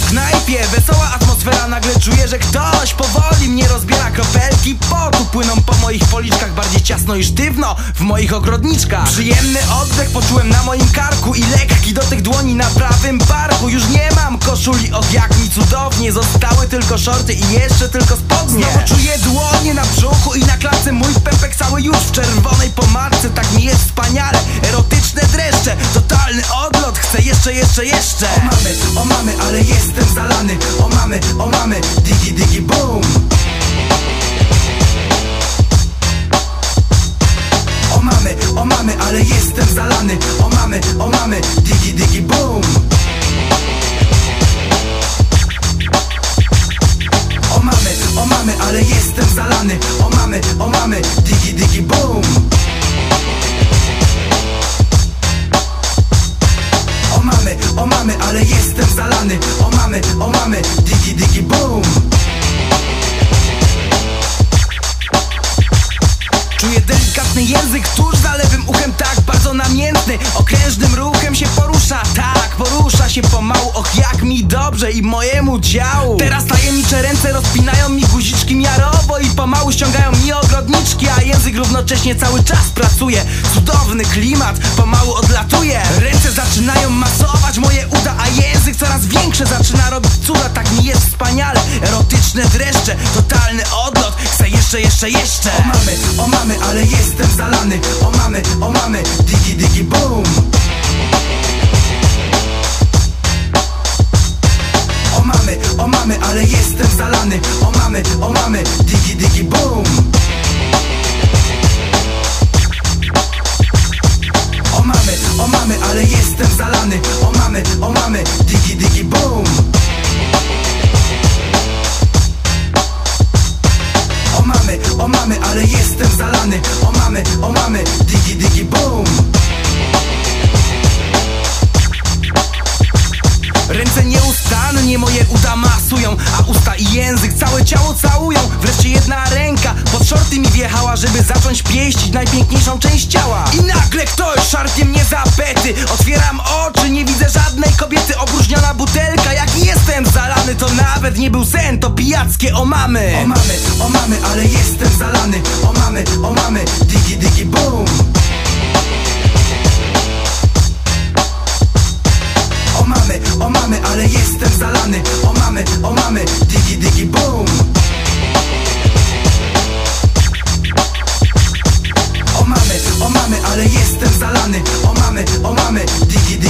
sklepie Wesoła atmosfera, nagle czuję, że ktoś powoli mnie rozbiera Kropelki. Potu płyną po moich policzkach Bardziej ciasno i sztywno w moich ogrodniczkach. Przyjemny oddech poczułem na moim karku I lekki dotyk dłoni na prawym barku. Już nie mam koszuli, och jak mi cudownie Zostały tylko shorty i jeszcze tylko spodnie. Znowu czuję dłonie na brzuchu i na klatce. Mój pępek cały już w czerwonej pomadce. Tak mi jest wspaniale, erotyczne dreszcze Totalny odlot, chcę jeszcze, jeszcze, jeszcze. O mamy, o mamy, mamy, o mamy, digi digi boom. O mamy, o mamy, ale jestem zalany. O mamy, o mamy, digi digi boom. O mamy, o mamy, ale jestem zalany. O mamy, o mamy, digi digi boom. O mamy, o mamy, ale jestem zalany. O mamy, o mamy, digi digi boom. Czuję delikatny język tuż za lewym uchem Tak bardzo namiętny, okrężnym ruchem się porusza Tak, porusza się pomału, och jak mi dobrze i mojemu ciału Teraz tajemnicze ręce rozpinają mi guziczki miarowo I pomału ściągają mi ogrodniczki A język równocześnie cały czas pracuje. Cudowny klimat, pomału odlatuje. Ręce zaczynają dreszcze Totalny odlot, chcę jeszcze, jeszcze, jeszcze. O mamy, o mamy, ale jestem zalany. O mamy, o mamy, digi digi boom. O mamy, o mamy, ale jestem zalany. O mamy, o mamy, digi digi boom moje uda masują A usta i język całe ciało całują. Wreszcie jedna ręka pod shorty mi wjechała Żeby zacząć pieścić najpiękniejszą część ciała. I nagle ktoś szarpie mnie za pety. Otwieram oczy, nie widzę żadnej kobiety. Opróżniona butelka, jak jestem zalany To nawet nie był sen, to pijackie o mamy O mamy, o mamy, ale jestem zalany. O mamy, o mamy, digi digi boom digi digi boom. O mamy, o mamy, ale jestem zalany. O mamy, o mamy, digi digi